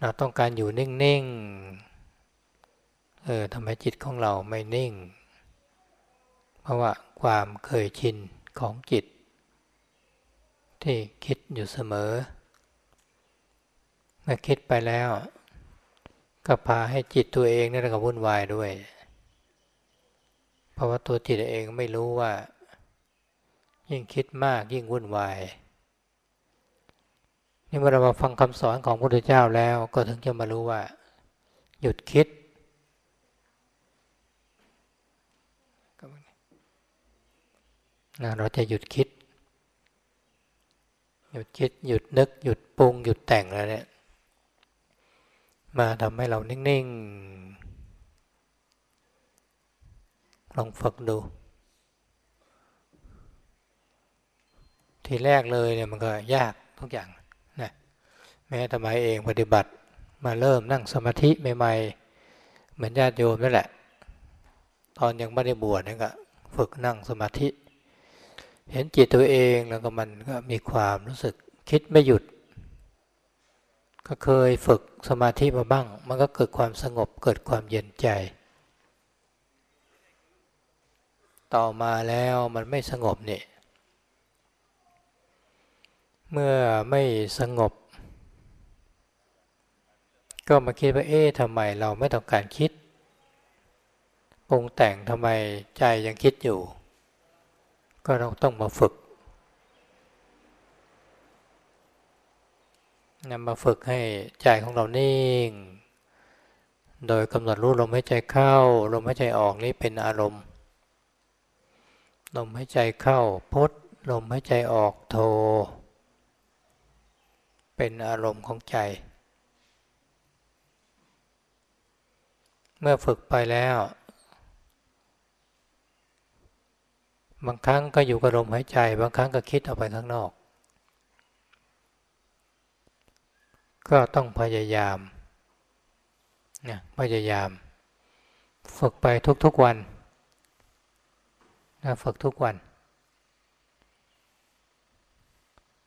เราต้องการอยู่นิ่งๆ เออทำไมจิตของเราไม่นิ่ง เพราะว่าความเคยชินของจิต ที่คิดอยู่เสมอ เมื่อคิดไปแล้ว ก็พาให้จิตตัวเองนี่แหละก็วุ่นวายด้วย เพราะว่าตัวจิตเองไม่รู้ว่า ยิ่งคิดมากยิ่งวุ่นวาย นี่เมื่อเรามาฟังคำสอนของพระพุทธเจ้าแล้วก็ถึงจะมารู้ว่า หยุดคิด เราจะหยุดคิด หยุดคิด หยุดนึก หยุดปรุง หยุดแต่งแล้วเนี่ย มาทำให้เรานิ่ง ๆ ลองฝึกดูทีแรกเลยเนี่ยมันก็ยากทุกอย่าง แม้ทำไมเองปฏิบัติมาเริ่มนั่งสมาธิใหม่ๆเหมือนญาติโยมนั่นแหละ ตอนยังไม่ได้บวชนี่ก็ฝึกนั่งสมาธิ เห็นจิตตัวเองแล้วก็มันก็มีความรู้สึกคิดไม่หยุด ก็เคยฝึกสมาธิมาบ้าง มันก็เกิดความสงบเกิดความเย็นใจ ต่อมาแล้วมันไม่สงบเนี่ยเมื่อไม่สงบ ก็มาคิดว่าเอ๊ะทำไมเราไม่ต้องการคิดปรุงแต่งทำไมใจยังคิดอยู่ ก็เราต้องมาฝึกนำมาฝึกให้ใจของเรานิ่ง โดยกำหนดรู้ลมหายใจเข้า ลมหายใจออกนี่เป็นอารมณ์ ลมหายใจเข้าพุทลมหายใจออกโท เป็นอารมณ์ของใจ เมื่อฝึกไปแล้ว บางครั้งก็อยู่กับลมหายใจ บางครั้งก็คิดออกไปข้างนอก ก็ต้องพยายามนะพยายาม ฝึกไปทุกๆวันนะฝึกทุกวัน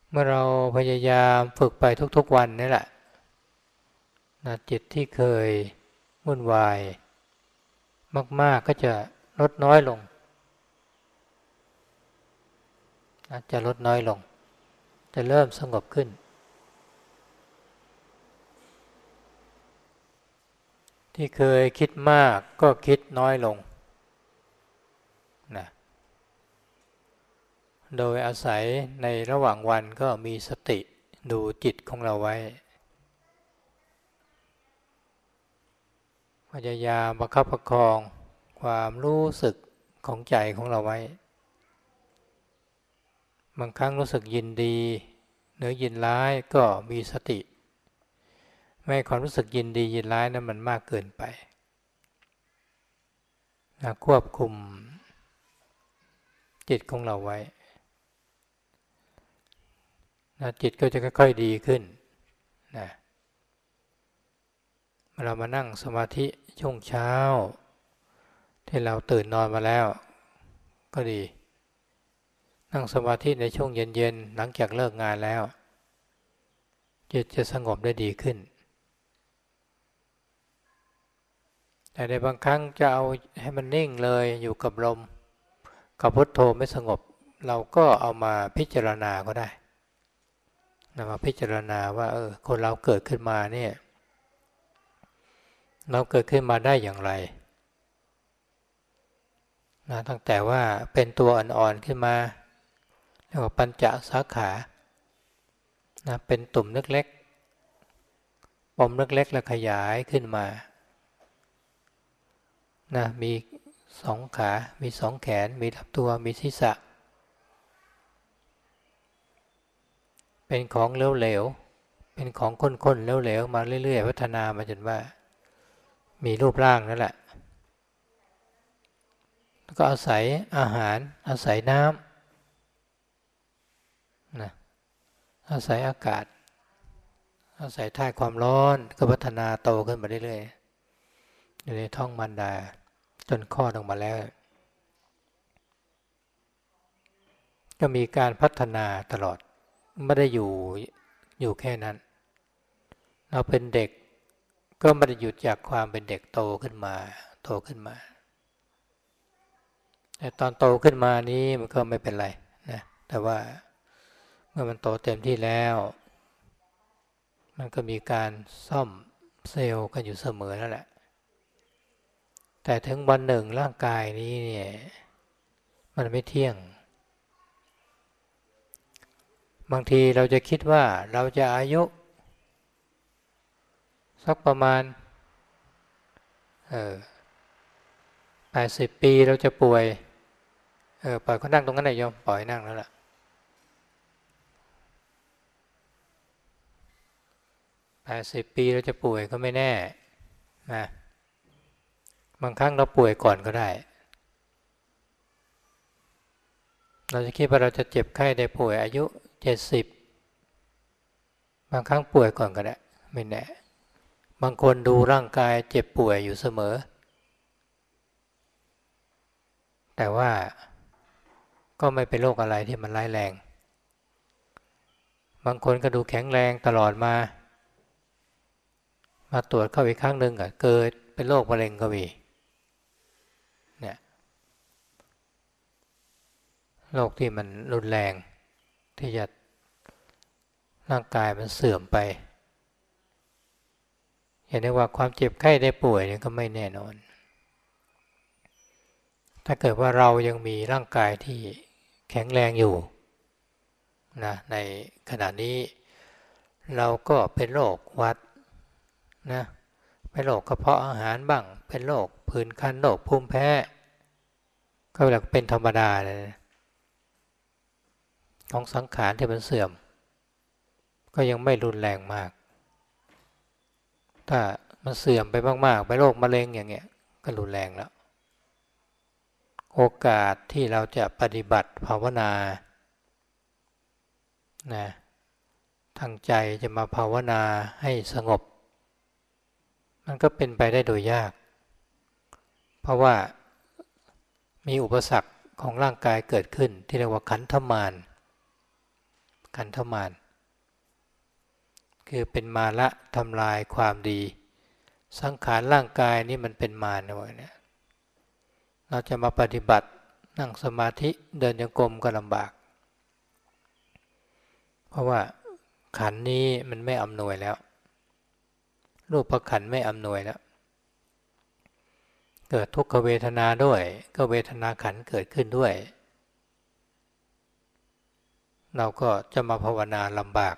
เมื่อเราพยายามฝึกไปทุกๆวันนี่แหละนะจิตที่เคย วุ่นวาย มาก ๆก็จะลดน้อยลงจะลดน้อยลง จะเริ่มสงบขึ้น ที่เคยคิดมากก็คิดน้อยลงนะโดยอาศัยในระหว่างวันก็มีสติดูจิตของเราไว้ พยายามประคับประคองความรู้สึกของใจของเราไว้ บางครั้งรู้สึกยินดีหรือยินร้ายก็มีสติ ไม่ความรู้สึกยินดียินร้ายนั้นมันมากเกินไปนะควบคุมจิตของเราไว้นะจิตก็จะค่อยๆดีขึ้นนะ เรามานั่งสมาธิช่วงเช้า ที่เราตื่นนอนมาแล้ว ก็ดี นั่งสมาธิในช่วงเย็นๆหลังจากเลิกงานแล้วจิตจะสงบได้ดีขึ้น แต่ในบางครั้งจะเอาให้มันนิ่งเลยอยู่กับลม กับพุทโธไม่สงบ เราก็เอามาพิจารณาก็ได้นำมาพิจารณาว่าเออคนเราเกิดขึ้นมาเนี่ย เราเกิดขึ้นมาได้อย่างไรนะตั้งแต่ว่าเป็นตัวอ่อนๆขึ้นมาเรียกว่าปัญจสาขานะเป็นตุ่มเล็กๆปมเล็กๆแล้วขยายขึ้นมานะมีสองขา มีสองแขน มีทับตัว มีศีรษะ เป็นของเหลวๆ เป็นของข้นๆเหลวๆ มาเรื่อยๆ พัฒนามาจนว่า มีรูปร่างนั่นแหละ แล้วก็อาศัยอาหาร อาศัยน้ำนะอาศัยอากาศ อาศัยท่าความร้อนก็พัฒนาโตขึ้นมาเรื่อยๆอยู่ในท้องมันดา จนคลอดออกมาแล้ว ก็มีการพัฒนาตลอดไม่ได้อยู่อยู่แค่นั้น เราเป็นเด็ก ก็ไม่ได้หยุดจากความเป็นเด็กโตขึ้นมา โตขึ้นมา แต่ตอนโตขึ้นมานี้มันก็ไม่เป็นไรนะแต่ว่าเมื่อมันโตเต็มที่แล้ว มันก็มีการซ่อมเซลล์กันอยู่เสมอนั่นแหละ แต่ถึงวันหนึ่งร่างกายนี้เนี่ยมันไม่เที่ยง บางทีเราจะคิดว่าเราจะอายุ สักประมาณเออแปดสิบปีเราจะป่วยเออปล่อยเขานั่งตรงนั้นเลยโยมปล่อยนั่งแล้วล่ะแปดสิบปีเราจะป่วยก็ไม่แน่นะบางครั้งเราป่วยก่อนก็ได้ เราจะคิดว่าเราจะเจ็บไข้ได้ป่วยอายุเจ็ดสิบบางครั้งป่วยก่อนก็ได้ ไม่แน่ บางคนดูร่างกายเจ็บป่วยอยู่เสมอ แต่ว่าก็ไม่เป็นโรคอะไรที่มันร้ายแรง บางคนก็ดูแข็งแรงตลอดมา มาตรวจเข้าอีกครั้งหนึ่งก็เกิดเป็นโรคมะเร็งก็มีเนี่ยโรคที่มันรุนแรงที่จะร่างกายมันเสื่อมไป เห็นได้ว่าความเจ็บไข้ได้ป่วยเนี่ยก็ไม่แน่นอน ถ้าเกิดว่าเรายังมีร่างกายที่แข็งแรงอยู่นะในขณะนี้ เราก็เป็นโรควัดนะเป็นโรคกระเพาะอาหารบ้าง เป็นโรคผื่นคันโรคภูมิแพ้ ก็เรียกเป็นธรรมดาเลยของสังขารที่มันเสื่อม ก็ยังไม่รุนแรงมาก ถ้ามันเสื่อมไปมากๆ ไปโรคมะเร็งอย่างเงี้ยก็รุนแรงแล้ว โอกาสที่เราจะปฏิบัติภาวนานะทางใจจะมาภาวนาให้สงบ มันก็เป็นไปได้โดยยาก เพราะว่ามีอุปสรรคของร่างกายเกิดขึ้นที่เรียกว่าขันธมารขันธมาร คือเป็นมาละทำลายความดี สังขารร่างกายนี่มันเป็นมารนะวะเนี่ยเราจะมาปฏิบัตินั่งสมาธิเดินยังกรมก็ลำบาก เพราะว่าขันนี้มันไม่อำนวยแล้ว รูปประขันไม่อำนวยแล้ว เกิดทุกขเวทนาด้วย ก็เวทนาขันเกิดขึ้นด้วย เราก็จะมาภาวนาลำบาก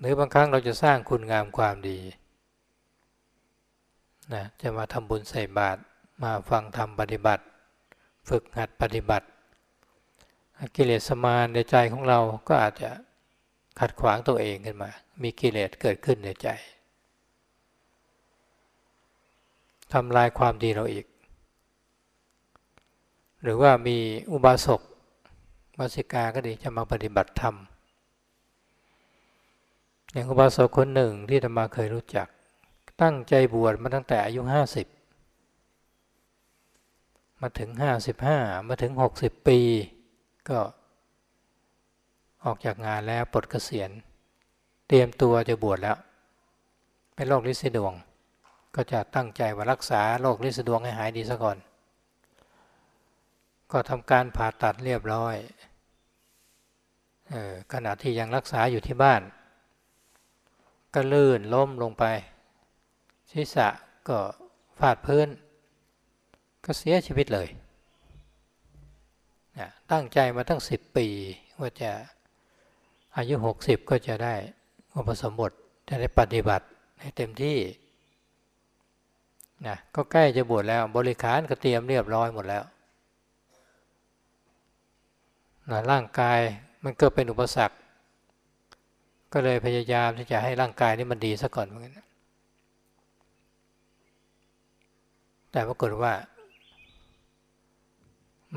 หรือบางครั้งเราจะสร้างคุณงามความดีนะจะมาทำบุญใส่บาตรมาฟังธรรมปฏิบัติ ฝึกหัดปฏิบัติ กิเลสสมานในใจของเราก็อาจจะขัดขวางตัวเองขึ้นมา มีกิเลสเกิดขึ้นในใจทำลายความดีเราอีก หรือว่ามีอุบาสกมาสิกาก็ดีจะมาปฏิบัติธรรม อย่างอุบาสกคนหนึ่งที่ธรรมาเคยรู้จัก ตั้งใจบวชมาตั้งแต่อายุห้าสิบมาถึงห้าสิบห้ามาถึงหกสิบปี ก็ออกจากงานแล้วปลดเกษียณ เตรียมตัวจะบวชแล้ว เป็นโรคลิซิดวง ก็จะตั้งใจว่ารักษาโรคลิซิดวงให้หายดีซะก่อน ก็ทำการผ่าตัดเรียบร้อยออขณะที่ยังรักษาอยู่ที่บ้าน ก็ลื่นล้มลงไป ศีรษะก็ฟาดพื้น ก็เสียชีวิตเลยนะตั้งใจมาตั้งสิบปีว่าจะอายุหกสิบก็จะได้อุปสมบทจะได้ปฏิบัติให้เต็มที่นะก็ใกล้จะบวชแล้วบริขารก็เตรียมเรียบร้อยหมดแล้วนะร่างกายมันก็เป็นอุปสรรค ก็เลยพยายามที่จะให้ร่างกายนี้มันดีซะก่อนเหมือนกันแต่ปรากฏว่า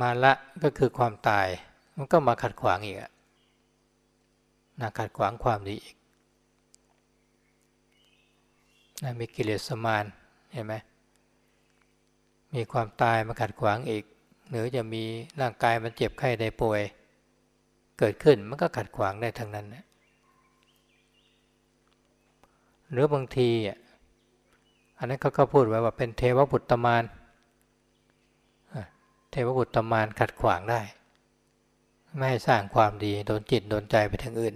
มาละก็คือความตาย มันก็มาขัดขวางอีกนะขัดขวางความดีอีกนะมีกิเลสสมานเห็นไหมมีความตายมาขัดขวางอีก หรือจะมีร่างกายมันเจ็บไข้ได้ป่วย เกิดขึ้นมันก็ขัดขวางได้ทั้งนั้นนะ หรือบางทีอันนั้นเขาก็พูดไว้ว่าเป็นเทวบุตรมานเทวบุตรมานขัดขวางได้ ไม่ให้สร้างความดีโดนจิตโดนใจไปทางอื่น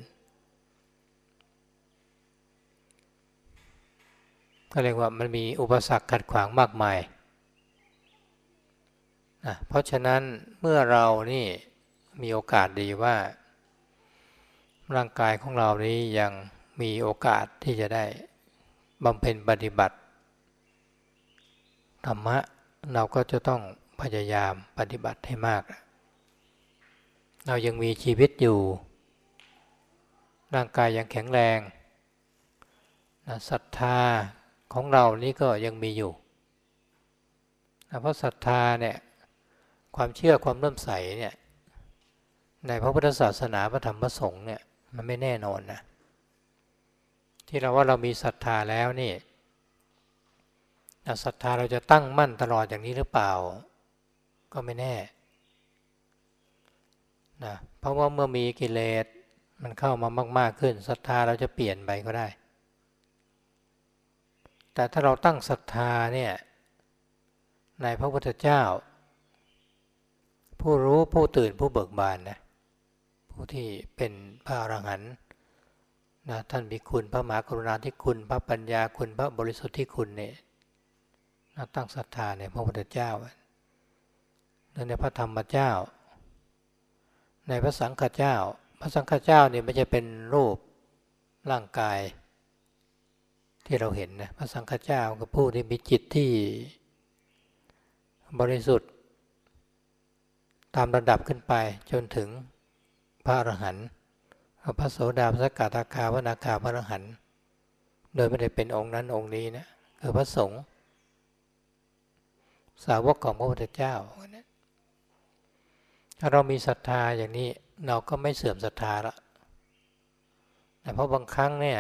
ก็เรียกว่ามันมีอุปสรรคขัดขวางมากมายนะเพราะฉะนั้นเมื่อเรานี่มีโอกาสดีว่า ร่างกายของเรานี้ยัง มีโอกาสที่จะได้บำเพ็ญปฏิบัติธรรมะเราก็จะต้องพยายามปฏิบัติให้มาก เรายังมีชีวิตอยู่ ร่างกายยังแข็งแรงนะศรัทธาของเรานี่ก็ยังมีอยู่ เพราะศรัทธาเนี่ยความเชื่อความเริ่มใสเนี่ยในพระพุทธศาสนาพระธรรมพระสงฆ์เนี่ยมันไม่แน่นอนนะ ที่เราว่าเรามีศรัทธาแล้วนี่ศรัทธาเราจะตั้งมั่นตลอดอย่างนี้หรือเปล่า ก็ไม่แน่นะเพราะว่าเมื่อมีกิเลสมันเข้ามามาก ๆขึ้นศรัทธาเราจะเปลี่ยนไปก็ได้ แต่ถ้าเราตั้งศรัทธาเนี่ยในพระพุทธเจ้า ผู้รู้ผู้ตื่นผู้เบิกบานนะผู้ที่เป็นพระอรหันต์ นะท่านมีคุณพระมหากรุณาธิคุณ พระปัญญาคุณพระบริสุทธิ์ที่คุณเนี่ยตั้งศรัทธาในพระพุทธเจ้าในพระธรรมเจ้า ในพระสังฆเจ้า พระสังฆเจ้าเนี่ยไม่ใช่เป็นรูปร่างกาย ที่เราเห็นนะพระสังฆเจ้าก็ผู้ที่มีจิตที่บริสุทธิ์ ตามระดับขึ้นไปจนถึงพระอรหันต์ พระโสดาพระสกทาคาพระนาคาพระอรหันต์โดยไม่ได้เป็นองค์นั้นองค์นี้นะคือพระสงฆ์สาวกของพระพุทธเจ้า ถ้าเรามีศรัทธาอย่างนี้เราก็ไม่เสื่อมศรัทธาละแต่เพราะบางครั้งเนี่ย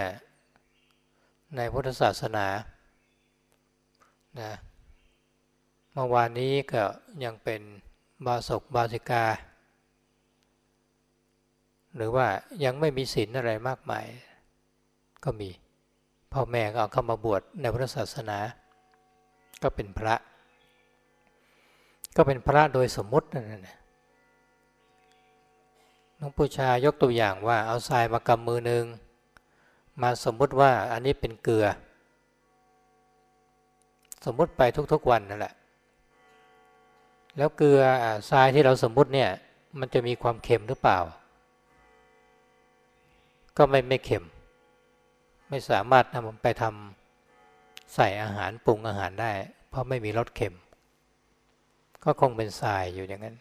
ในพุทธศาสนานะเมื่อวานนี้ก็ยังเป็นบาศกบาสิกา หรือว่ายังไม่มีศีลอะไรมากมาย ก็มีพ่อแม่ก็เอาเข้ามาบวชในพุทธศาสนา ก็เป็นพระ ก็เป็นพระโดยสมมตินั่นแหละน้องผู้ชายยกตัวอย่างว่าเอาทรายมากำมือหนึ่งมาสมมุติว่าอันนี้เป็นเกลือ สมมุติไปทุกๆวันนั่นแหละ แล้วเกลือทรายที่เราสมมุติเนี่ยมันจะมีความเค็มหรือเปล่า ก็ไม่ไม่เค็ม ไม่สามารถนำไปทำใส่อาหารปรุงอาหารได้ เพราะไม่มีรสเค็ม ก็คงเป็นทรายอยู่อย่างนั้น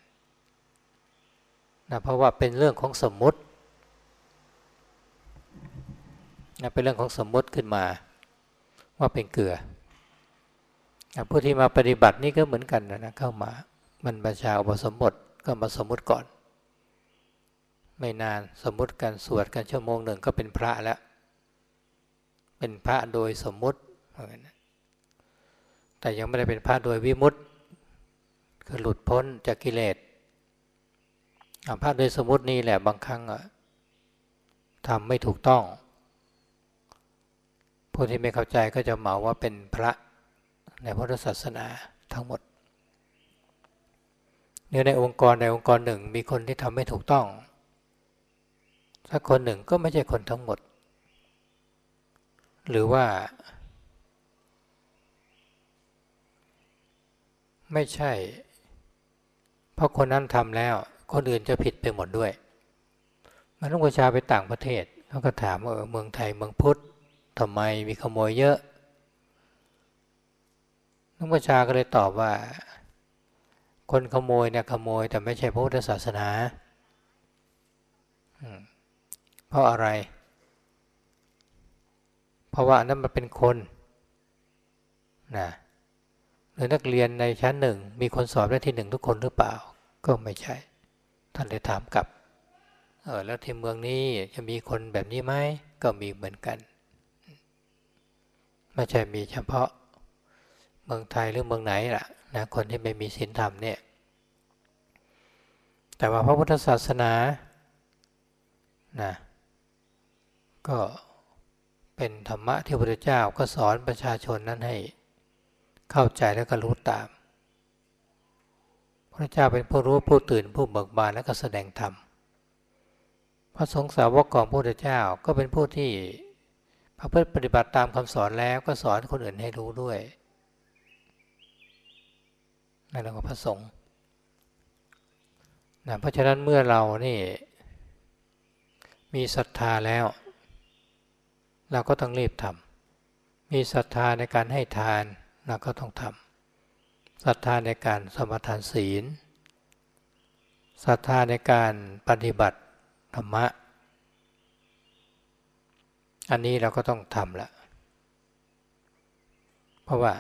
นะเพราะว่าเป็นเรื่องของสมมุตินะเป็นเรื่องของสมมุติขึ้นมา ว่าเป็นเกลือนะผู้ที่มาปฏิบัตินี่ก็เหมือนกันนะเข้ามามันประชาอุปสมบทก็มาสมมุติก่อน ไม่นานสมมุติกันสวดกันชั่วโมงหนึ่งก็เป็นพระแล้ว เป็นพระโดยสมมุติแต่ยังไม่ได้เป็นพระโดยวิมุตติคือหลุดพ้นจากกิเลสภาพโดยสมมตินี่แหละบางครั้งทำไม่ถูกต้อง ผู้ที่ไม่เข้าใจก็จะเหมาว่าเป็นพระในพุทธศาสนาทั้งหมดเนี่ยในองค์กรในองค์กรหนึ่งมีคนที่ทำไม่ถูกต้อง สักคนหนึ่งก็ไม่ใช่คนทั้งหมด หรือว่า ไม่ใช่ เพราะคนนั้นทำแล้ว คนอื่นจะผิดไปหมดด้วย มันต้องประชาไปต่างประเทศเขาก็ถามว่าเมืองไทยเมืองพุทธทำไมมีขโมยเยอะน้องประชาก็เลยตอบว่า คนขโมยเนี่ยขโมยแต่ไม่ใช่พระพุทธศาสนา เพราะอะไร เพราะว่านั้นมันเป็นคนนะหรือนักเรียนในชั้นหนึ่ง มีคนสอบได้ที่หนึ่งทุกคนหรือเปล่า ก็ไม่ใช่ ท่านเลยถามกลับเออแล้วที่เมืองนี้จะมีคนแบบนี้ไหมก็มีเหมือนกันไม่ใช่มีเฉพาะเมืองไทยหรือเมืองไหนล่ะนะคนที่ไม่มีศีลธรรมเนี่ย แต่ว่าพระพุทธศาสนานะ ก็เป็นธรรมะที่พระพุทธเจ้าก็สอนประชาชนนั้นให้เข้าใจแล้วก็รู้ตาม พระเจ้าเป็นผู้รู้ผู้ตื่นผู้เบิกบานและก็แสดงธรรม พระสงฆ์สาวกของพระพุทธเจ้าก็เป็นผู้ที่พระพุทธปฏิบัติตามคำสอนแล้วก็สอนคนอื่นให้รู้ด้วยนั่นเรียกว่าพระสงฆ์นะเพราะฉะนั้นเมื่อเรานี่มีศรัทธาแล้ว เราก็ต้องรีบทำมีศรัทธาในการให้ทานเราก็ต้องทำศรัทธาในการสมทานศีลศรัทธาในการปฏิบัติธรรมะ อันนี้เราก็ต้องทำละเพราะว่า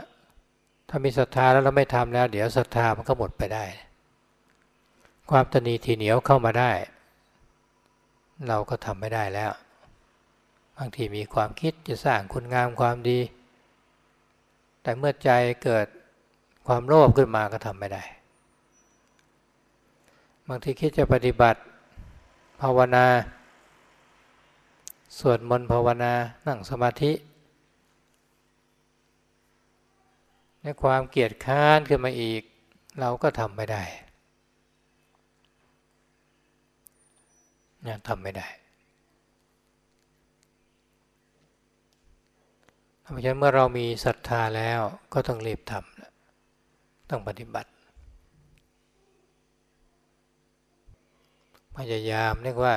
ถ้ามีศรัทธาแล้วเราไม่ทำแล้ว เดี๋ยวศรัทธามันก็หมดไปได้ ความตนีทีเหนียวเข้ามาได้ เราก็ทำไม่ได้แล้ว บางทีมีความคิดจะสร้างคุณงามความดี แต่เมื่อใจเกิดความโลภขึ้นมาก็ทำไม่ได้ บางทีคิดจะปฏิบัติภาวนาสวดมนต์ภาวนานั่งสมาธิในความเกียดค้านขึ้นมาอีก เราก็ทำไม่ได้ทำไม่ได้ เพราะฉะนั้นเมื่อเรามีศรัทธาแล้วก็ต้องรีบทำต้องปฏิบัติ พยายามเรียกว่า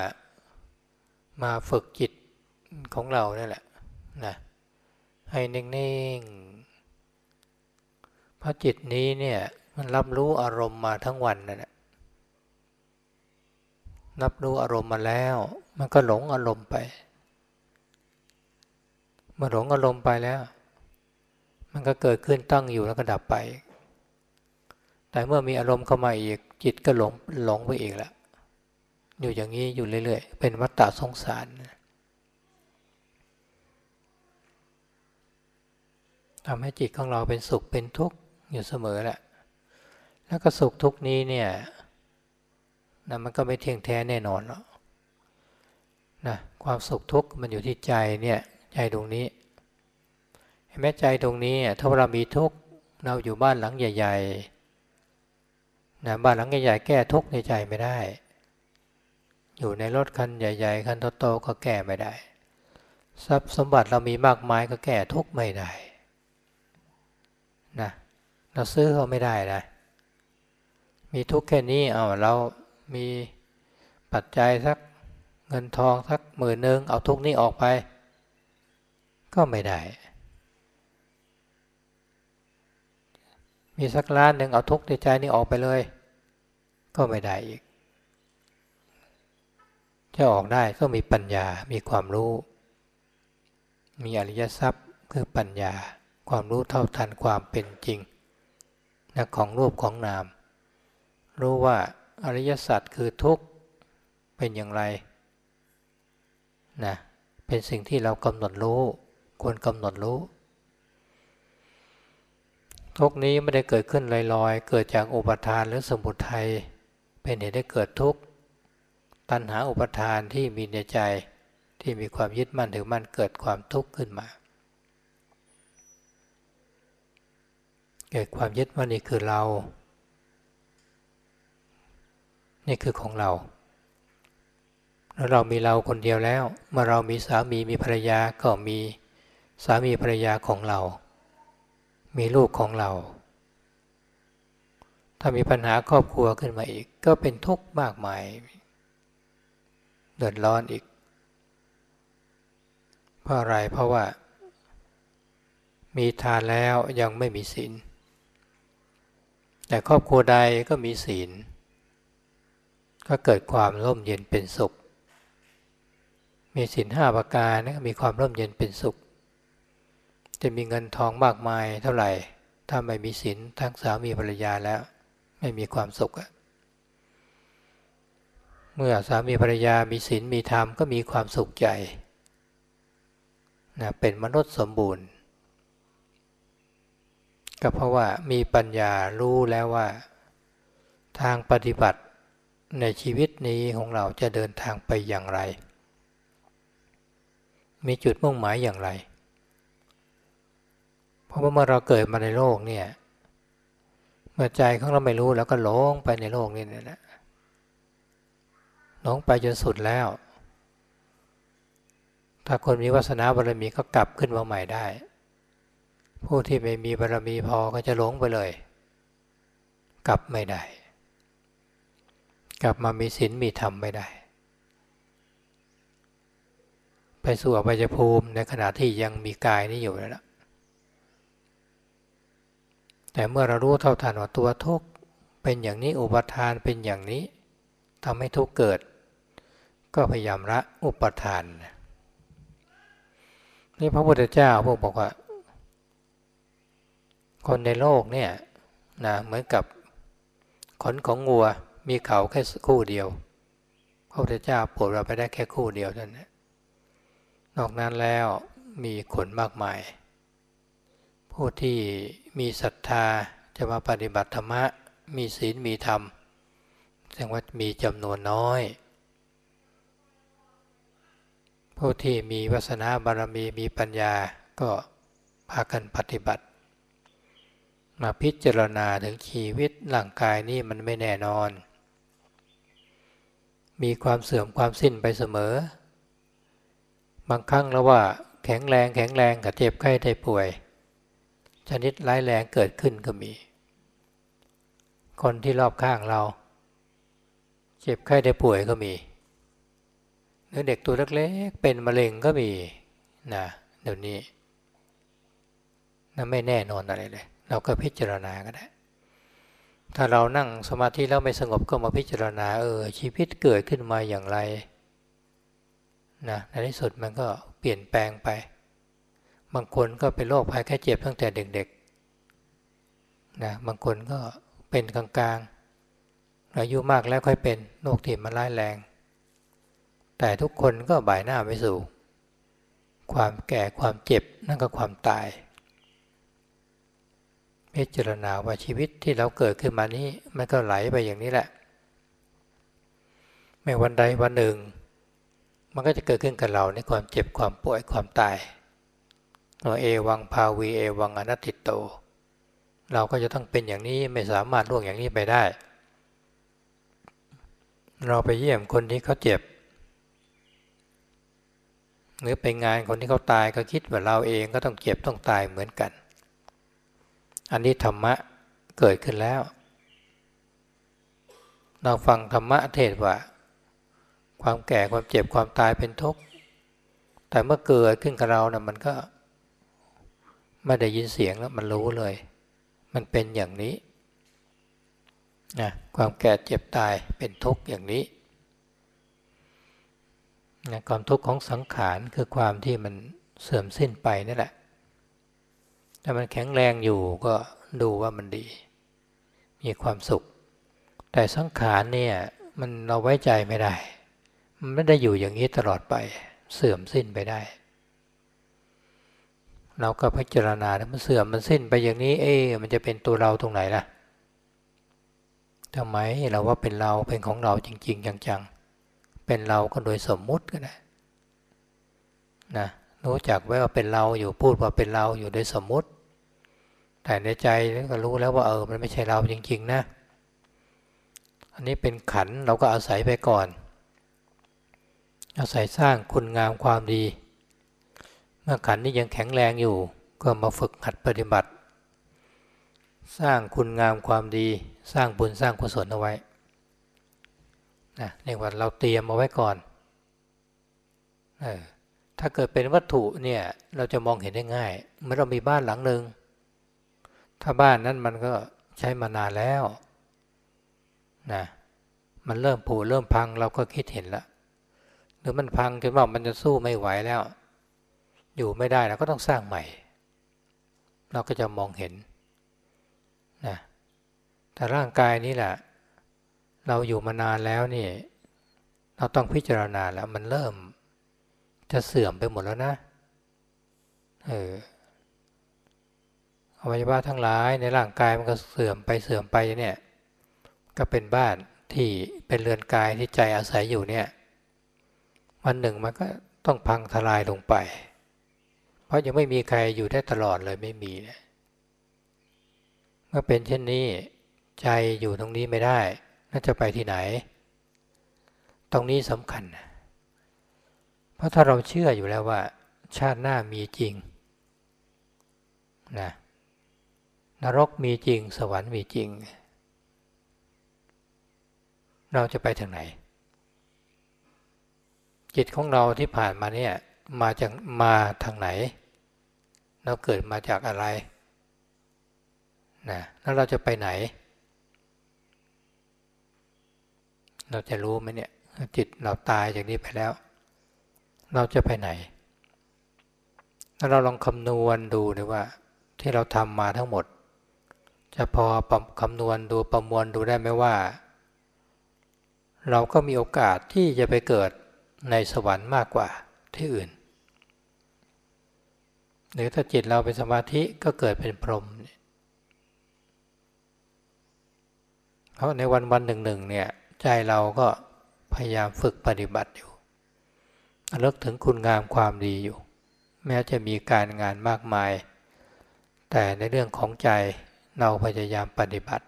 มาฝึกจิตของเรานี่แหละนะให้นิ่งๆเพราะจิตนี้เนี่ยมันรับรู้อารมณ์มาทั้งวันนั่นแหละรับรู้อารมณ์มาแล้ว มันก็หลงอารมณ์ไป มื่อหลงอารมณ์ไปแล้ว มันก็เกิดขึ้นตั้งอยู่แล้วก็ดับไป แต่เมื่อมีอารมณ์เข้ามาอีกจิตก็หลงหลงไปอีกแล้วอยู่อย่างนี้อยู่เรื่อยๆ เป็นวัฏฏะสงสารทำให้จิตของเราเป็นสุขเป็นทุกข์อยู่เสมอแหละ แล้วก็สุขทุกข์นี้เนี่ยนะมันก็ไม่เที่ยงแท้แน่นอนหรอกนะความสุขทุกข์มันอยู่ที่ใจเนี่ย ใจตรงนี้แม้ใจตรงนี้ถ้าเรามีทุกข์เราอยู่บ้านหลังใหญ่ๆนะบ้านหลังใหญ่ๆแก้ทุกข์ในใจไม่ได้ อยู่ในรถคันใหญ่ ๆ คันโตๆก็แก้ไม่ได้ ทรัพย์สมบัติเรามีมากมายก็แก้ทุกข์ไม่ได้นะเราซื้อเขาไม่ได้นะมีทุกข์แค่นี้เอาเรามีปัจจัยสักเงินทองสักหมื่นหนึ่งเอาทุกนี้ออกไป ก็ไม่ได้ มีสักล้านหนึ่งเอาทุกในใจนี้ออกไปเลย ก็ไม่ได้อีก จะออกได้ก็มีปัญญา มีความรู้ มีอริยทรัพย์คือปัญญา ความรู้เท่าทันความเป็นจริงนะของรูปของนาม รู้ว่าอริยสัจคือทุกข์เป็นอย่างไรนะเป็นสิ่งที่เรากำหนดรู้ ควรกำหนดรู้ ทุกนี้ไม่ได้เกิดขึ้นลอยๆ เกิดจากอุปทานหรือสมุทัยเป็นเหตุให้เกิดทุกข์ตัณหาอุปทานที่มีในใจที่มีความยึดมั่นถือมั่นเกิดความทุกข์ขึ้นมา เกิดความยึดมั่นนี่คือเรา นี่คือของเรา แล้วเรามีเราคนเดียวแล้ว เมื่อเรามีสามีมีภรรยาก็มี สามีภรรยาของเรา มีลูกของเรา ถ้ามีปัญหาครอบครัวขึ้นมาอีก ก็เป็นทุกข์มากมาย เดือดร้อนอีก เพราะอะไรเพราะว่า มีทานแล้วยังไม่มีศีลแต่ครอบครัวใดก็มีศีล ก็เกิดความร่มเย็นเป็นสุข มีสินห้าประการนะมีความร่มเย็นเป็นสุข จะมีเงินทองมากมายเท่าไหร่ ถ้าไม่มีสินทั้งสามีภรรยาแล้ว ไม่มีความสุขอะเมื่อสามีภรรยามีศีลมีธรรมก็มีความสุขใจนะเป็นมนุษย์สมบูรณ์ ก็เพราะว่ามีปัญญารู้แล้วว่า ทางปฏิบัติในชีวิตนี้ของเราจะเดินทางไปอย่างไร มีจุดมุ่งหมายอย่างไร เพราะว่าเมื่อเราเกิดมาในโลกเนี่ย เมื่อใจของเราไม่รู้แล้วก็หลงไปในโลกนี่นี่นะหลงไปจนสุดแล้ว ถ้าคนมีวาสนาบารมีก็กลับขึ้นมาใหม่ได้ ผู้ที่ไม่มีบารมีพอก็จะหลงไปเลย กลับไม่ได้ กลับมามีศีลมีธรรมไม่ได้ ไปสู่อวัยภูมิในขณะที่ยังมีกายนี้อยู่แล้ว แต่เมื่อเรารู้เท่าทันว่าตัวทุกข์เป็นอย่างนี้อุปทานเป็นอย่างนี้ทำให้ทุกข์เกิด ก็พยายามละอุปทานนี่พระพุทธเจ้าพวกบอกว่า คนในโลกเนี่ยนะเหมือนกับขนของงัวมีเขาแค่คู่เดียว พระพุทธเจ้าโปรดเราไปได้แค่คู่เดียวเท่านั้นนอกนั้นแล้วมีขนมากมาย ผู้ที่ มีศรัทธาจะมาปฏิบัติธรรมะ มีศีลมีธรรมแสดงว่ามีจำนวนน้อย ผู้ที่มีวาสนาบารมีมีปัญญาก็พากันปฏิบัติ มาพิจารณาถึงชีวิตร่างกายนี่มันไม่แน่นอน มีความเสื่อมความสิ้นไปเสมอ บางครั้งเราว่าแข็งแรงแข็งแรงกับเจ็บไข้ได้ป่วย ชนิดร้ายแรงเกิดขึ้นก็มี คนที่รอบข้างเรา เจ็บไข้ได้ป่วยก็มีเนื้อเด็กตัวเล็กๆเป็นมะเร็งก็มีนะเดี๋ยวนี้นั่นไม่แน่นอนอะไรเลย เราก็พิจารณาก็ได้ ถ้าเรานั่งสมาธิแล้วไม่สงบก็มาพิจารณาเออชีวิตเกิดขึ้นมาอย่างไรนะในที่สุดมันก็เปลี่ยนแปลงไป บางคนก็เป็นโรคภัยแค่เจ็บตั้งแต่เด็กๆนะบางคนก็เป็นกลางๆอายุมากแล้วค่อยเป็นโรคที่มันร้ายแรง แต่ทุกคนก็บ่ายหน้าไปสู่ ความแก่ความเจ็บนั่นก็ความตายพิจารณาว่าชีวิตที่เราเกิดขึ้นมานี้มันก็ไหลไปอย่างนี้แหละ ไม่วันใดวันหนึ่ง มันก็จะเกิดขึ้นกับเราในความเจ็บความป่วยความตาย เราเอวังภาวีเอวังอนัตติโต เราก็จะต้องเป็นอย่างนี้ไม่สามารถล่วงอย่างนี้ไปได้ เราไปเยี่ยมคนที่เขาเจ็บ หรือไปงานคนที่เขาตายก็คิดว่าเราเองก็ต้องเจ็บต้องตายเหมือนกัน อันนี้ธรรมะเกิดขึ้นแล้ว เราฟังธรรมะเทศว่า ความแก่ความเจ็บความตายเป็นทุกข์แต่เมื่อเกิดขึ้นกับเรานะ่ะมันก็ ไม่ได้ยินเสียงแล้วมันรู้เลย มันเป็นอย่างนี้นะความแก่เจ็บตายเป็นทุกข์อย่างนี้นะความทุกข์ของสังขารคือความที่มันเสื่อมสิ้นไปนี่แหละ ถ้ามันแข็งแรงอยู่ก็ดูว่ามันดี มีความสุข แต่สังขารเนี่ยมันเราไว้ใจไม่ได้ มันไม่ได้อยู่อย่างนี้ตลอดไป เสื่อมสิ้นไปได้ เราก็พิจารณาถ้ามันเสื่อมมันสิ้นไปอย่างนี้ เอ๊มันจะเป็นตัวเราตรงไหนล่ะทำไมเราว่าเป็นเราเป็นของเราจริง ๆ จังๆ เป็นเราก็โดยสมมุติก็ได้นะรู้จักไว้ว่าเป็นเราอยู่พูดว่าเป็นเราอยู่โดยสมมุติ แต่ในใจก็รู้แล้วว่าเออมันไม่ใช่เราจริง ๆ นะ อันนี้เป็นขันเราก็อาศัยไปก่อน อาศัยสร้างคุณงามความดี มื่อขันนี้ยังแข็งแรงอยู่ ก็มาฝึกหัดปฏิบัติ สร้างคุณงามความดี สร้างบุญสร้างกุศลเอาไว้นะเรียกว่าเราเตรียมเอาไว้ก่อนออถ้าเกิดเป็นวัตถุเนี่ยเราจะมองเห็นได้ง่าย เมื่อเรามีบ้านหลังหนึ่งถ้าบ้านนั้นมันก็ใช้มานานแล้วนะมันเริ่มผุเริ่มพังเราก็คิดเห็นแล้วหรือมันพังจนว่ามันจะสู้ไม่ไหวแล้ว อยู่ไม่ได้เราก็ต้องสร้างใหม่ เราก็จะมองเห็นนะแต่ร่างกายนี้แหละ เราอยู่มานานแล้วนี่ เราต้องพิจารณาแล้วมันเริ่มจะเสื่อมไปหมดแล้วนะเอออวัยวะทั้งหลายในร่างกายมันก็เสื่อมไปเสื่อมไปเนี่ย ก็เป็นบ้านที่เป็นเรือนกายที่ใจอาศัยอยู่เนี่ย วันหนึ่งมันก็ต้องพังทลายลงไป เพราะยังไม่มีใครอยู่ได้ตลอดเลยไม่มีนะเมื่อเป็นเช่นนี้ ใจอยู่ตรงนี้ไม่ได้น่าจะไปที่ไหน ตรงนี้สำคัญเพราะถ้าเราเชื่ออยู่แล้วว่า ชาติหน้ามีจริงนะนรกมีจริง สวรรค์มีจริง เราจะไปทางไหน จิตของเราที่ผ่านมาเนี่ยมาจากมาทางไหน เราเกิดมาจากอะไรนะแล้วเราจะไปไหน เราจะรู้ไหมเนี่ยจิตเราตายจากนี้ไปแล้ว เราจะไปไหน ถ้าเราลองคำนวณดูเลยว่า ที่เราทำมาทั้งหมด จะพอคำนวณดูประมวลดูได้ไหมว่า เราก็มีโอกาสที่จะไปเกิดในสวรรค์มากกว่าที่อื่น หรือถ้าจิตเราเป็นสมาธิก็เกิดเป็นพรหมเพราะในวันวันหนึ่งหนึ่งเนี่ยใจเราก็พยายามฝึกปฏิบัติอยู่เลิกถึงคุณงามความดีอยู่ แม้จะมีการงานมากมาย แต่ในเรื่องของใจเราพยายามปฏิบัติ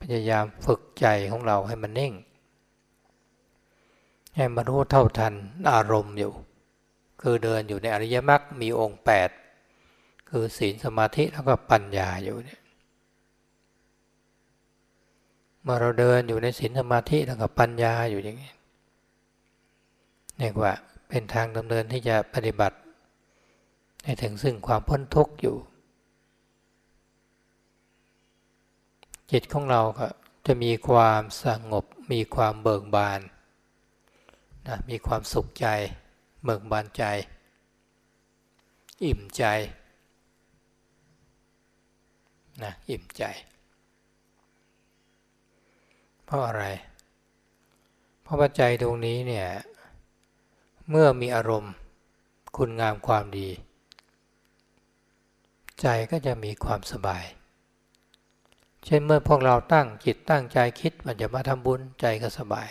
พยายามฝึกใจของเราให้มันนิ่ง ให้มันรู้เท่าทันอารมณ์อยู่ คือเดินอยู่ในอริยมรรคมีองค์ 8 คือศีลสมาธิแล้วก็ปัญญาอยู่เนี่ยเมื่อเราเดินอยู่ในศีลสมาธิแล้วก็ปัญญาอยู่อย่างนี้เรียกว่าเป็นทางดำเนินที่จะปฏิบัติ ให้ถึงซึ่งความพ้นทุกข์อยู่ จิตของเราก็จะมีความสงบ มีความเบิกบานนะมีความสุขใจ เบิกบานใจ อิ่มใจนะอิ่มใจ เพราะอะไร เพราะว่าใจตรงนี้เนี่ย เมื่อมีอารมณ์คุณงามความดี ใจก็จะมีความสบาย เช่นเมื่อพวกเราตั้งจิตตั้งใจคิดมันจะมาทำบุญใจก็สบาย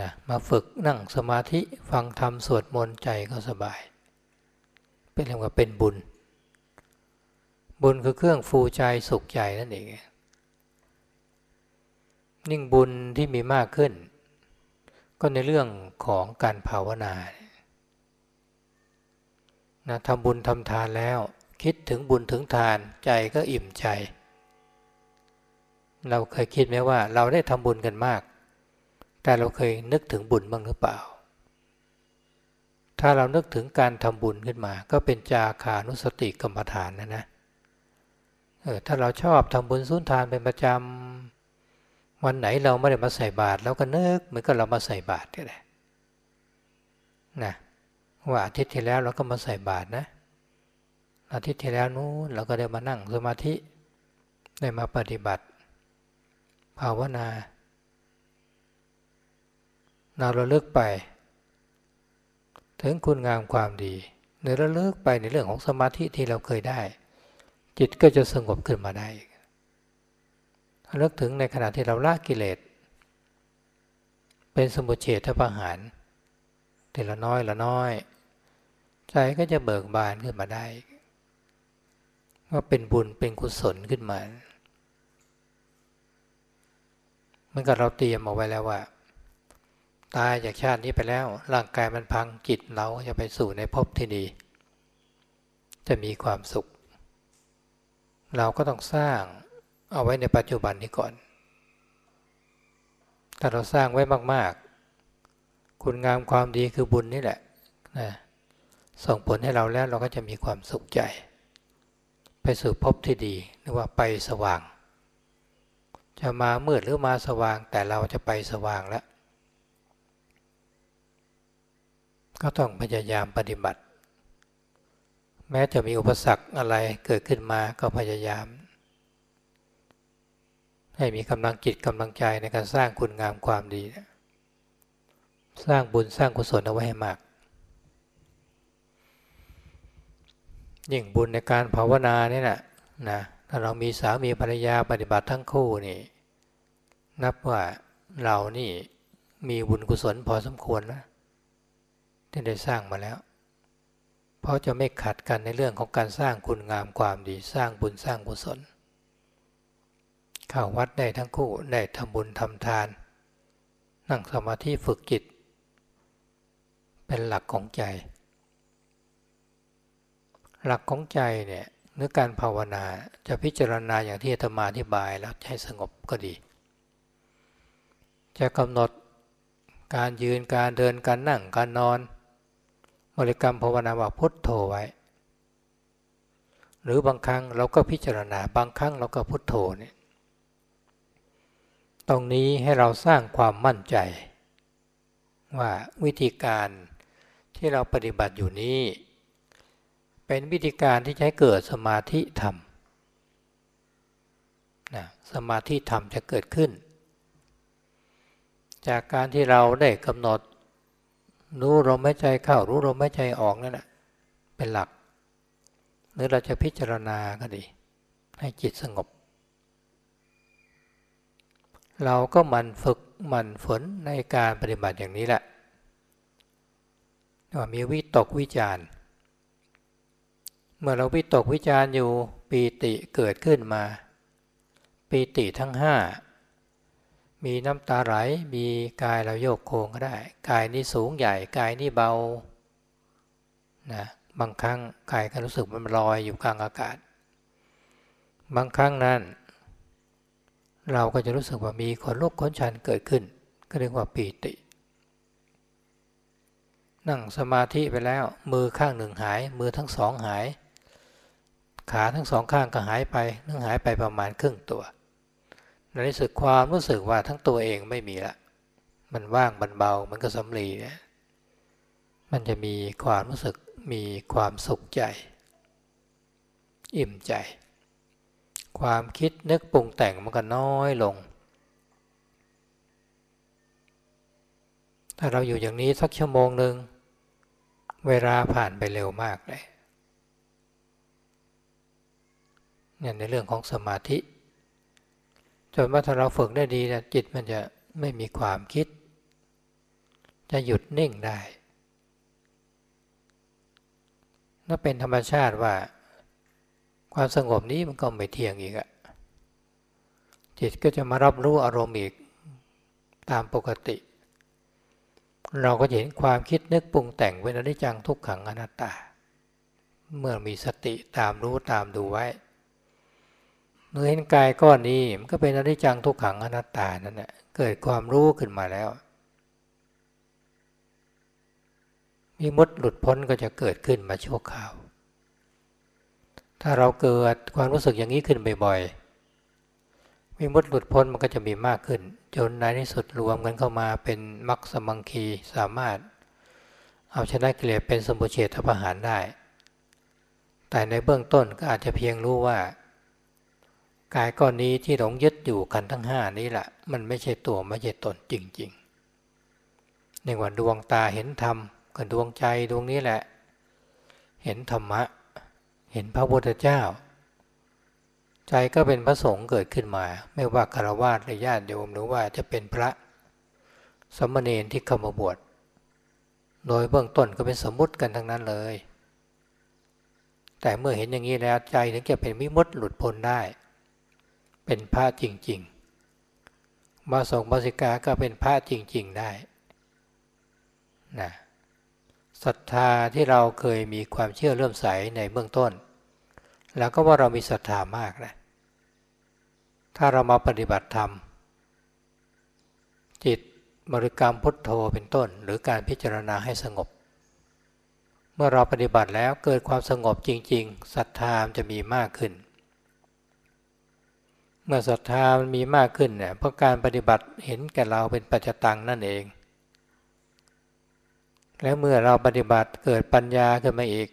นะมาฝึกนั่งสมาธิฟังธรรมสวดมนต์ใจก็สบาย เป็นเรียกว่าเป็นบุญ บุญคือเครื่องฟูใจสุขใจนั่นเองนิ่งบุญที่มีมากขึ้น ก็ในเรื่องของการภาวนานะทำบุญทำทานแล้ว คิดถึงบุญถึงทานใจก็อิ่มใจ เราเคยคิดไหมว่าเราได้ทำบุญกันมาก แต่เราเคยนึกถึงบุญบ้างหรือเปล่า ถ้าเรานึกถึงการทำบุญขึ้นมา ก็เป็นจาขานุสติกรรมฐานนะนะเออถ้าเราชอบทำบุญสุนทานเป็นประจำวันไหนเราไม่ได้มาใส่บาตรเราก็นึกเหมือนกับเรามาใส่บาตรก็ได้นะว่าอาทิตย์ที่แล้วเราก็มาใส่บาตรนะ อาทิตย์ที่แล้วนู้นเราก็ได้มานั่งสมาธิได้มาปฏิบัติ ภาวนา เราระลึกไป ถึงคุณงามความดีหรือระลึกไปในเรื่องของสมาธิที่เราเคยได้ จิตก็จะสงบขึ้นมาได้เลิกถึงในขณะที่เราละกิเลส เป็นสมุเฉทประหารทีละน้อยละน้อย ใจก็จะเบิกบานขึ้นมาได้ว่าเป็นบุญเป็นกุศลขึ้นมา เหมื่อกับเราเตรียมเอาไว้แล้วว่า ตายจากชาตินี้ไปแล้ว ร่างกายมันพังจิตเราจะไปสู่ในภพที่ดี จะมีความสุข เราก็ต้องสร้างเอาไว้ในปัจจุบันนี้ก่อนถ้าเราสร้างไว้มาก ๆ คุณงามความดีคือบุญนี่แหละนะส่งผลให้เราแล้วเราก็จะมีความสุขใจ ไปสู่ภพที่ดีหรือว่าไปสว่าง จะมามืดหรือมาสว่างแต่เราจะไปสว่างแล้ว ก็ต้องพยายามปฏิบัติ แม้จะมีอุปสรรคอะไรเกิดขึ้นมาก็พยายาม ให้มีกำลังจิตกำลังใจในการสร้างคุณงามความดี สร้างบุญสร้างกุศลเอาไว้ให้มาก ยิ่งบุญในการภาวนาเนี่นะนะถ้าเรามีสามีภรรยาปฏิบัติทั้งคู่นี่นับว่าเรานี่มีบุญกุศลพอสมควรแล้ว ที่ได้สร้างมาแล้ว เพราะจะไม่ขัดกันในเรื่องของการสร้างคุณงามความดีสร้างบุญสร้างกุศลเข้าวัดได้ทั้งคู่ได้ทำบุญทำทาน นั่งสมาธิฝึกจิต เป็นหลักของใจ หลักของใจเนี่ยเนื้อการภาวนาจะพิจารณาอย่างที่อาตมาธิบายแล้วให้สงบก็ดี จะกำหนดการยืนการเดินการนั่งการนอน บริกรรมภาวนาว่าพุทโธไว้ หรือบางครั้งเราก็พิจารณาบางครั้งเราก็พุทโธเนี่ยตรงนี้ให้เราสร้างความมั่นใจ ว่าวิธีการที่เราปฏิบัติอยู่นี้ เป็นวิธีการที่ใช้เกิดสมาธิธรรมนะสมาธิธรรมจะเกิดขึ้น จากการที่เราได้กำหนด รู้ลมหายใจเข้ารู้ลมหายใจออกนั่นแหละเป็นหลัก หรือเราจะพิจารณาก็ดี ให้จิตสงบ เราก็มันฝึกมันฝนในการปฏิบัติอย่างนี้แหละว่ามีวิตกวิจารเมื่อเราวิตกวิจารอยู่ปีติเกิดขึ้นมา ปีติทั้งห้า มีน้ำตาไหลมีกายเราโยกโคงก็ได้ กายนี้สูงใหญ่ กายนี้เบานะบางครั้งกายก็รู้สึกมันลอยอยู่กลางอากาศ บางครั้งนั้น เราก็จะรู้สึกว่ามีขนลุกขนชันเกิดขึ้น ก็เรียกว่าปีติ นั่งสมาธิไปแล้ว มือข้างหนึ่งหาย มือทั้งสองหาย ขาทั้งสองข้างก็หายไป นั่งหายไปประมาณครึ่งตัว ในที่สุดความรู้สึกว่าทั้งตัวเองไม่มีละ มันว่างมันเบามันก็สำลีเนี่ยมันจะมีความรู้สึกมีความสุขใจ อิ่มใจ ความคิดนึกปรุงแต่งมันก็น้อยลง ถ้าเราอยู่อย่างนี้สักชั่วโมงหนึ่งเวลาผ่านไปเร็วมากเลยเนี่ยในเรื่องของสมาธิ จนว่าถ้าเราฝึกได้ดีนะจิตมันจะไม่มีความคิด จะหยุดนิ่งได้นั่นเป็นธรรมชาติว่า ความสงบนี้มันก็ไม่เที่ยงอีกอะจิตก็จะมารับรู้อารมณ์อีกตามปกติ เราก็เห็นความคิดนึกปรุงแต่งเป็นอนิจจังทุกขังอนัตตา เมื่อมีสติตามรู้ตามดูไว้ เมื่อเห็นกายก้อนนี้มันก็เป็นอนิจจังทุกขังอนัตตานั่นแหละเกิดความรู้ขึ้นมาแล้วมีมุดหลุดพ้นก็จะเกิดขึ้นมาชั่วคราว ถ้าเราเกิดความรู้สึกอย่างนี้ขึ้นบ่อยๆมีมุดหลุดพ้นมันก็จะมีมากขึ้น จนในที่สุดรวมกันเข้ามาเป็นมรรคสมังคีสามารถ เอาชนะกิเลสเป็นสมุเฉทประหารได้ แต่ในเบื้องต้นก็อาจจะเพียงรู้ว่า กายก้อนนี้ที่หลงยึดอยู่กันทั้งห้านี้แหละ มันไม่ใช่ตัวไม่ใช่ตนจริงๆในวันดวงตาเห็นธรรมกับดวงใจดวงนี้แหละ เห็นธรรมะ เห็นพระพุทธเจ้า ใจก็เป็นพระสงฆ์เกิดขึ้นมา ไม่ว่าคารวะหรือญาติโยมหรือว่าจะเป็นพระสมณเณรที่เข้ามาบวชโดยเบื้องต้นก็เป็นสมมุติกันทั้งนั้นเลย แต่เมื่อเห็นอย่างนี้แล้วใจถึงจะเป็นมิมุติหลุดพ้นได้ เป็นพระจริงๆมาส่งมาสิกาก็เป็นพระจริง ๆได้นะศรัทธาที่เราเคยมีความเชื่อเริ่มใสในเบื้องต้น แล้วก็ว่าเรามีศรัทธามากนะถ้าเรามาปฏิบัติธรรม จิตบริกรรมพุทโธเป็นต้น หรือการพิจารณาให้สงบ เมื่อเราปฏิบัติแล้วเกิดความสงบจริง ๆศรัทธามจะมีมากขึ้น เมื่อศรัทธามันมีมากขึ้นเนี่ยเพราะการปฏิบัติเห็นแก่เราเป็นปัจจตังนั่นเอง แล้วเมื่อเราปฏิบัติเกิดปัญญาขึ้นมาอีก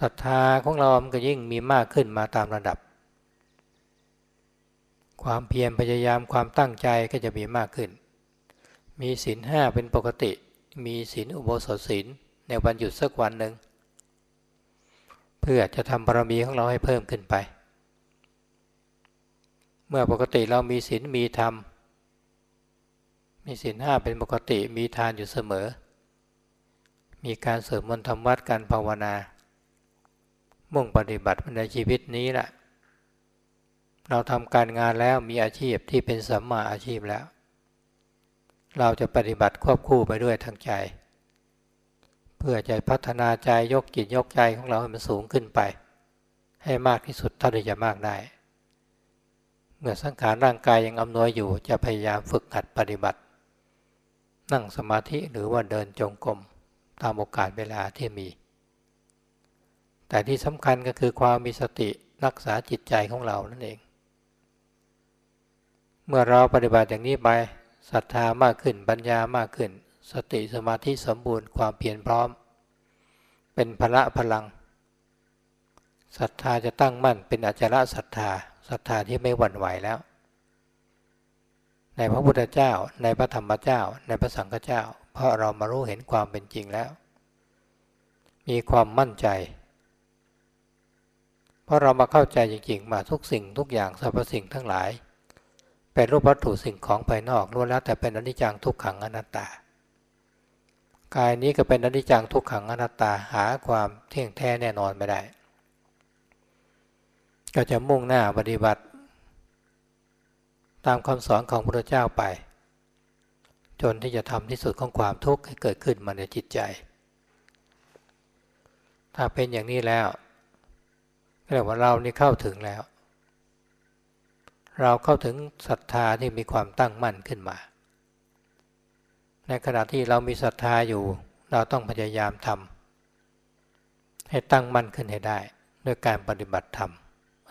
ศรัทธาของเรามันก็ยิ่งมีมากขึ้นมาตามระดับ ความเพียรพยายามความตั้งใจก็จะมีมากขึ้น มีศีลห้าเป็นปกติ มีศีลอุโบสถศีลในวันหยุดสักวันหนึ่งเพื่อจะทำบารมีของเราให้เพิ่มขึ้นไป เมื่อปกติเรามีศีลมีธรรม มีศีลห้าเป็นปกติมีทานอยู่เสมอ มีการเสริมมนต์ทำวัดการภาวนา มุ่งปฏิบัติในชีวิตนี้แหละเราทำการงานแล้วมีอาชีพที่เป็นสัมมาอาชีพแล้ว เราจะปฏิบัติควบคู่ไปด้วยทางใจ เพื่อจะพัฒนาใจยกจิตยกใจของเราให้มันสูงขึ้นไป ให้มากที่สุดเท่าที่จะมากได้ เมื่อสังขารร่างกายยังอำนวยอยู่จะพยายามฝึกหัดปฏิบัติ นั่งสมาธิหรือว่าเดินจงกรมตามโอกาสเวลาที่มี แต่ที่สำคัญก็คือความมีสติรักษาจิตใจของเรานั่นเอง เมื่อเราปฏิบัติอย่างนี้ไปศรัทธามากขึ้นปัญญามากขึ้น สติสมาธิสมบูรณ์ความเพียรพร้อม เป็นพละพลังศรัทธาจะตั้งมั่นเป็นอจระศรัทธา ศรัทธาที่ไม่หวั่นไหวแล้ว ในพระพุทธเจ้า ในพระธรรมเจ้า ในพระสังฆเจ้า เพราะเรามารู้เห็นความเป็นจริงแล้ว มีความมั่นใจ เพราะเรามาเข้าใจจริงๆ มาทุกสิ่งทุกอย่างสรรพสิ่งทั้งหลาย เป็นรูปวัตถุสิ่งของภายนอกล้วนแล้วแต่เป็นอนิจจังทุกขังอนัตตากายนี้ก็เป็นอนิจจังทุกขังอนัตตาหาความเที่ยงแท้แน่นอนไม่ได้ ก็จะมุ่งหน้าปฏิบัติ ตามคำสอนของพระเจ้าไป จนที่จะทำที่สุดของความทุกข์ให้เกิดขึ้นมาในจิตใจ ถ้าเป็นอย่างนี้แล้วเรียกว่าเรานี่เข้าถึงแล้ว เราเข้าถึงศรัทธาที่มีความตั้งมั่นขึ้นมา ในขณะที่เรามีศรัทธาอยู่ เราต้องพยายามทำให้ตั้งมั่นขึ้นให้ได้ ด้วยการปฏิบัติธรรม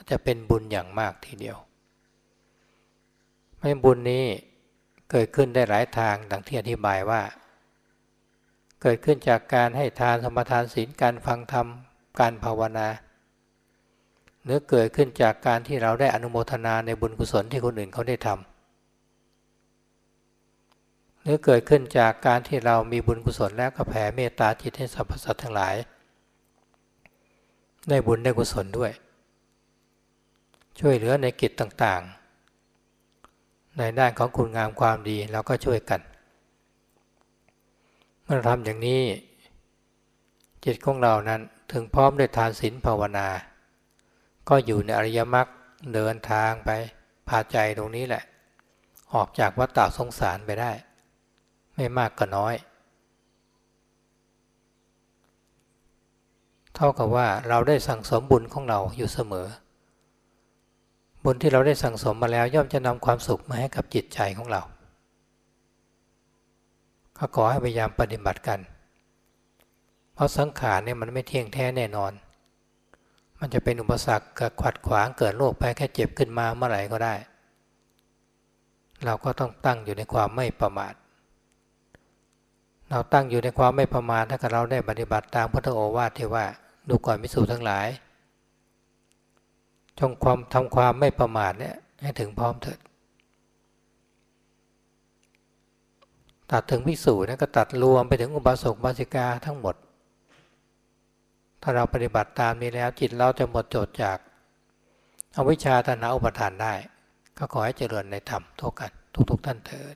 จะเป็นบุญอย่างมากทีเดียว ไม่บุญนี้เกิดขึ้นได้หลายทางดังที่อธิบายว่า เกิดขึ้นจากการให้ทานสมทานศีลการฟังธรรมการภาวนาหรือเกิดขึ้นจากการที่เราได้อนุโมทนาในบุญกุศลที่คนอื่นเขาได้ทำหรือเกิดขึ้นจากการที่เรามีบุญกุศลแล้วก็แผ่เมตตาจิตให้สรรพสัตว์ทั้งหลาย ได้บุญได้กุศลด้วย ช่วยเหลือในกิจต่างๆ ในด้านของคุณงามความดีเราก็ช่วยกัน เมื่อทำอย่างนี้ จิตของเรานั้นถึงพร้อมด้วยทานศีลภาวนา ก็อยู่ในอริยมรรคเดินทางไปพาใจตรงนี้แหละ ออกจากวัฏฏะสงสารไปได้ ไม่มากก็น้อย เท่ากับว่าเราได้สั่งสมบุญของเราอยู่เสมอ บุญที่เราได้สั่งสมมาแล้ว ย่อมจะนำความสุขมาให้กับจิตใจของเรา ก็ขอให้พยายามปฏิบัติกัน เพราะสังขารเนี่ยมันไม่เที่ยงแท้แน่นอน มันจะเป็นอุปสรรคเกิดขวัดขวางเกิดโรคไปแค่เจ็บขึ้นมาเมื่อไหร่ก็ได้ เราก็ต้องตั้งอยู่ในความไม่ประมาทเราตั้งอยู่ในความไม่ประมาทถ้าเราได้ปฏิบัติตามพุทธโอวาทที่ว่าดูก่อนมิสูทั้งหลาย จงความทำความไม่ประมาทเนี่ยให้ถึงพร้อมเถิด ตัดถึงวิสูจนะก็ตัดรวมไปถึงอุบาสกบาสิกาทั้งหมด ถ้าเราปฏิบัติตามนี้แล้ว จิตเราจะหมดจดจากอวิชชาตนาอุปทานได้ ก็ขอให้เจริญในธรรมทุกกัน ทุกๆท่านเถิด